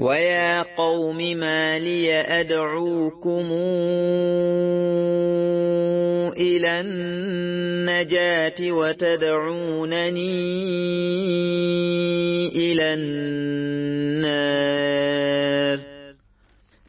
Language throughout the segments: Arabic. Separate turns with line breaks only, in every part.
ويا قوم ما لي أدعوكم إلى النجاة وتدعونني إلى النار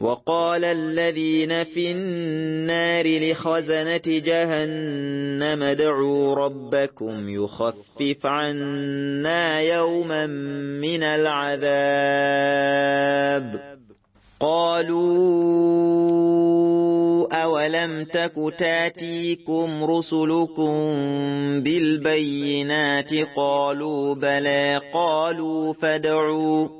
وقال الذين في النار لخزنة جهنم ادعوا ربكم يخفف عنا يوما من العذاب. قالوا أولم تك تاتيكم رسلكم بالبينات؟ قالوا بلى. قالوا فادعوا.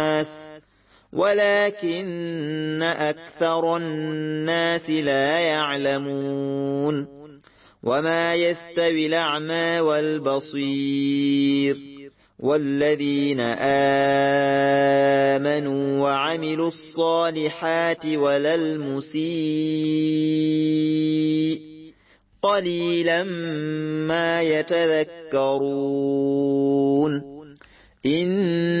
ولكن أكثر الناس لا يعلمون وما يستوي الأعمى والبصير والذين آمنوا وعملوا الصالحات ولا المسيء قليلا ما يتذكرون إن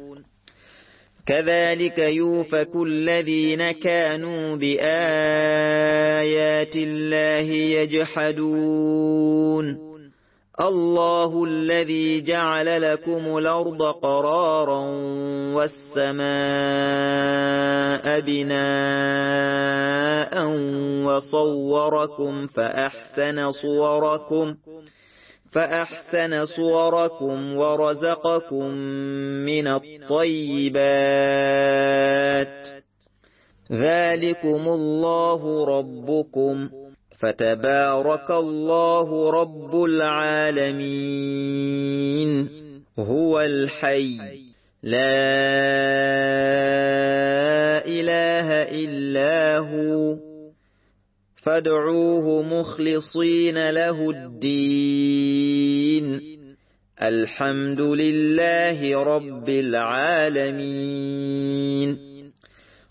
كذلك يوفك الذين كانوا بآيات الله يجحدون. الله الذي جعل لكم الأرض قرارا والسماء بناء وصوركم فأحسن صوركم فأحسن صوركم ورزقكم من الطيبات. ذلكم الله ربكم. فتبارك الله رب العالمين. هو الحي. لا إله إلا هو. فادعوه مخلصين له الدين. الحمد لله رب العالمين.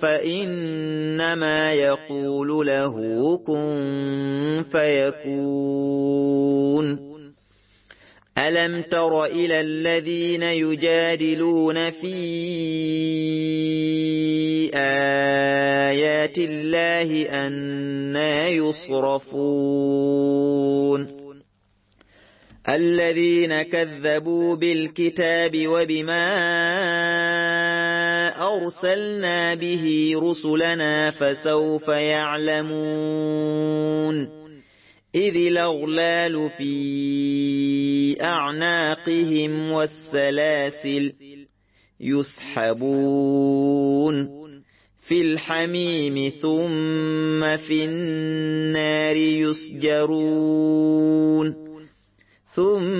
فإنما يقول له كن فيكون. ألم تر إلى الذين يجادلون في آيات الله أنا يصرفون؟ الذين كذبوا بالكتاب وبما أرسلنا به رسلنا فسوف يعلمون إذ الأغلال في أعناقهم والسلاسل يسحبون في الحميم ثم في النار يسجرون ثم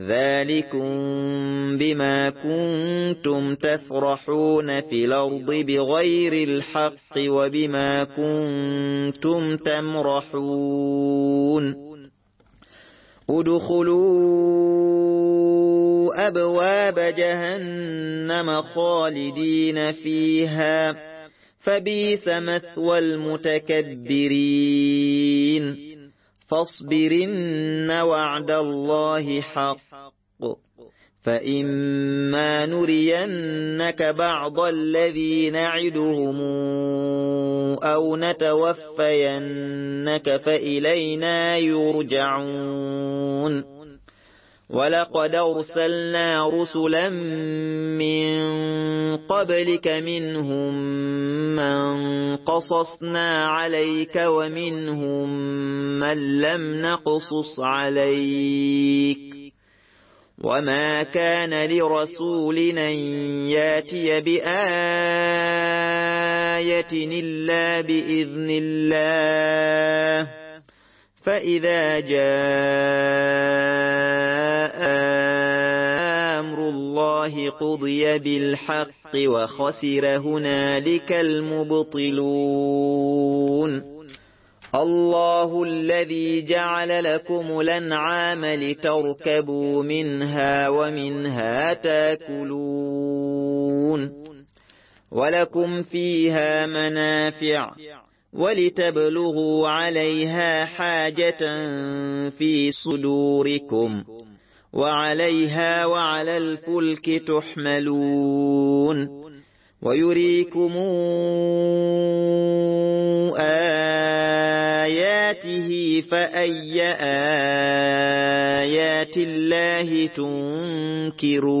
ذلكم بما كنتم تفرحون في الأرض بغير الحق وبما كنتم تمرحون ادخلوا أبواب جهنم خالدين فيها فبيس مثوى المتكبرين فاصبرن وعد الله حق. فإما نرينك بعض الذي نعدهم أو نتوفينك فإلينا يرجعون. ولقد أرسلنا رسلا من قبلك منهم من قصصنا عليك ومنهم من لم نقصص عليك وما كان لرسول أن يأتي بآية إلا بإذن الله فإذا جاء أمر الله قضي بالحق وخسر هنالك المبطلون الله الذي جعل لكم الأنعام لتركبوا منها ومنها تاكلون ولكم فيها منافع ولتبلغوا عليها حاجة في صدوركم وعليها وعلى الفلك تحملون ويريكم آياته فأي آيات الله تنكرون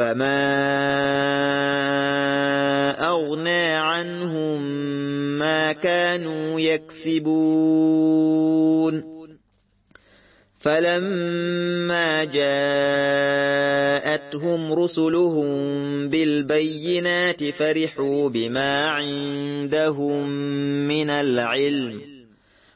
فما أغنى عنهم ما كانوا يكسبون فلما جاءتهم رسلهم بالبينات فرحوا بما عندهم من العلم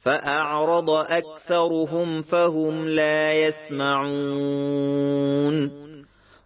فأعرض أكثرهم فهم لا يسمعون.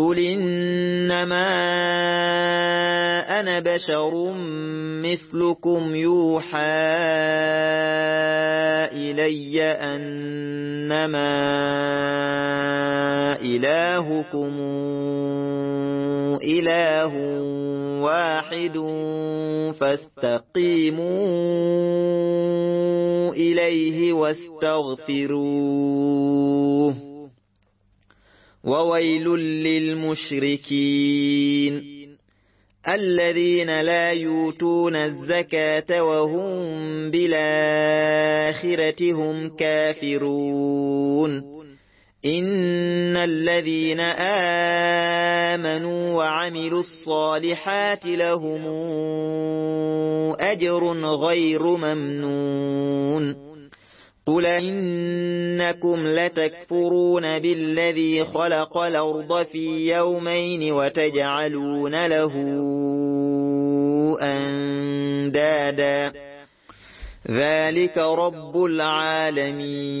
قل إنما أنا بشر مثلكم يوحى إلي أنما إلهكم إله واحد فاستقيموا إليه واستغفروه وويل للمشركين. الذين لا يؤتون الزكاة وهم بالآخرة هم كافرون. إن الذين آمنوا وعملوا الصالحات لهم أجر غير ممنون. قل إنكم لتكفرون بالذي خلق الأرض في يومين وتجعلون له أندادا ذلك رب العالمين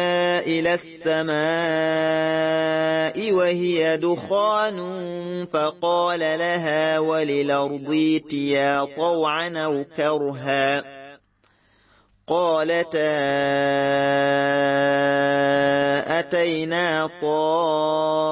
إلى السماء وهي دخان فقال لها وللأرض اتيا طوعا أو كرها قالتا أتينا طائعين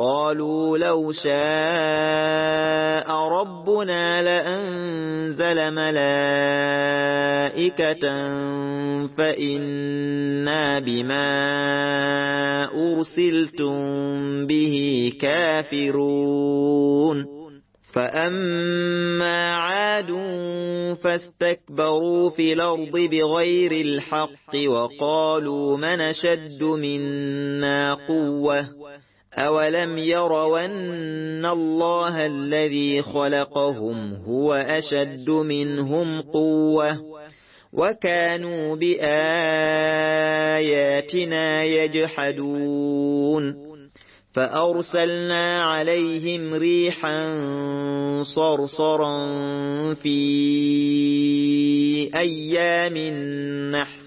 قالوا لو شاء ربنا لأنزل ملائكة فإنا بما أرسلتم به كافرون. فأما عاد فاستكبروا في الأرض بغير الحق وقالوا من شد منا قوة. أولم يروا أن الله الذي خلقهم هو أشد منهم قوة وكانوا بآياتنا يجحدون فأرسلنا عليهم ريحا صرصرا في أيام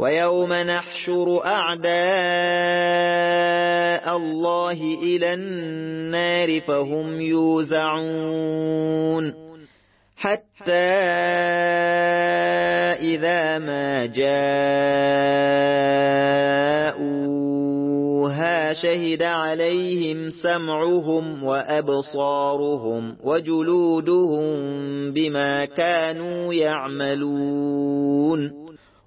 ويوم نحشر أعداء الله إلى النار فهم يوزعون حتى إذا ما جاءوها شهد عليهم سمعهم وأبصارهم وجلودهم بما كانوا يعملون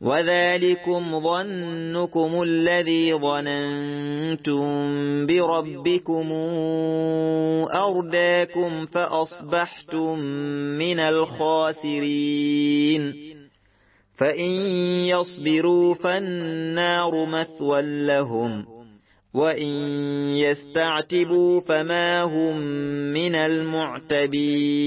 وذلكم ظنكم الذي ظننتم بربكم أرداكم فأصبحتم من الخاسرين فإن يصبروا فالنار مثوى لهم وإن يستعتبوا فما هم من المعتبين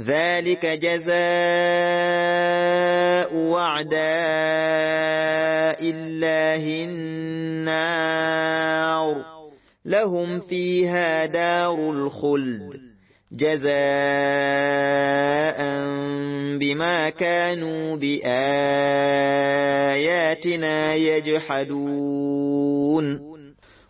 ذلك جزاء وعداء الله النار. لهم فيها دار الخلد. جزاء بما كانوا بآياتنا يجحدون.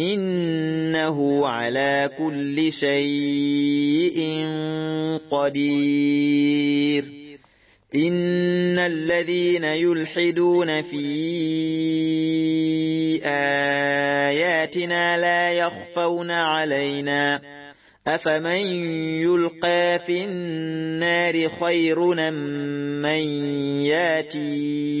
إنه على كل شيء قدير. إن الذين يلحدون في آياتنا لا يخفون علينا. أفمن يلقى في النار خير من ياتي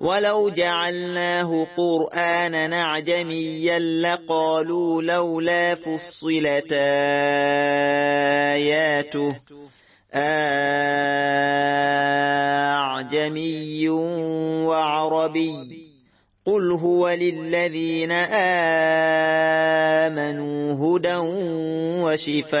ولو جعلناه قرآنا عجميا لقالوا لولا فصلت آياته. أعجمي وعربي. قل هو للذين آمنوا هدى وشفاء.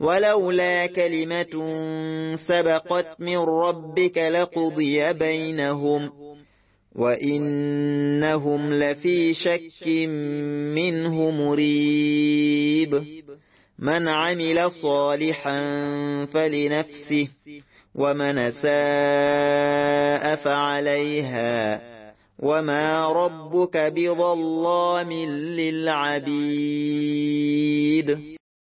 ولولا كلمة سبقت من ربك لقضي بينهم وإنهم لفي شك منه مريب. من عمل صالحا فلنفسه ومن ساء فعليها. وما ربك بظلام للعبيد.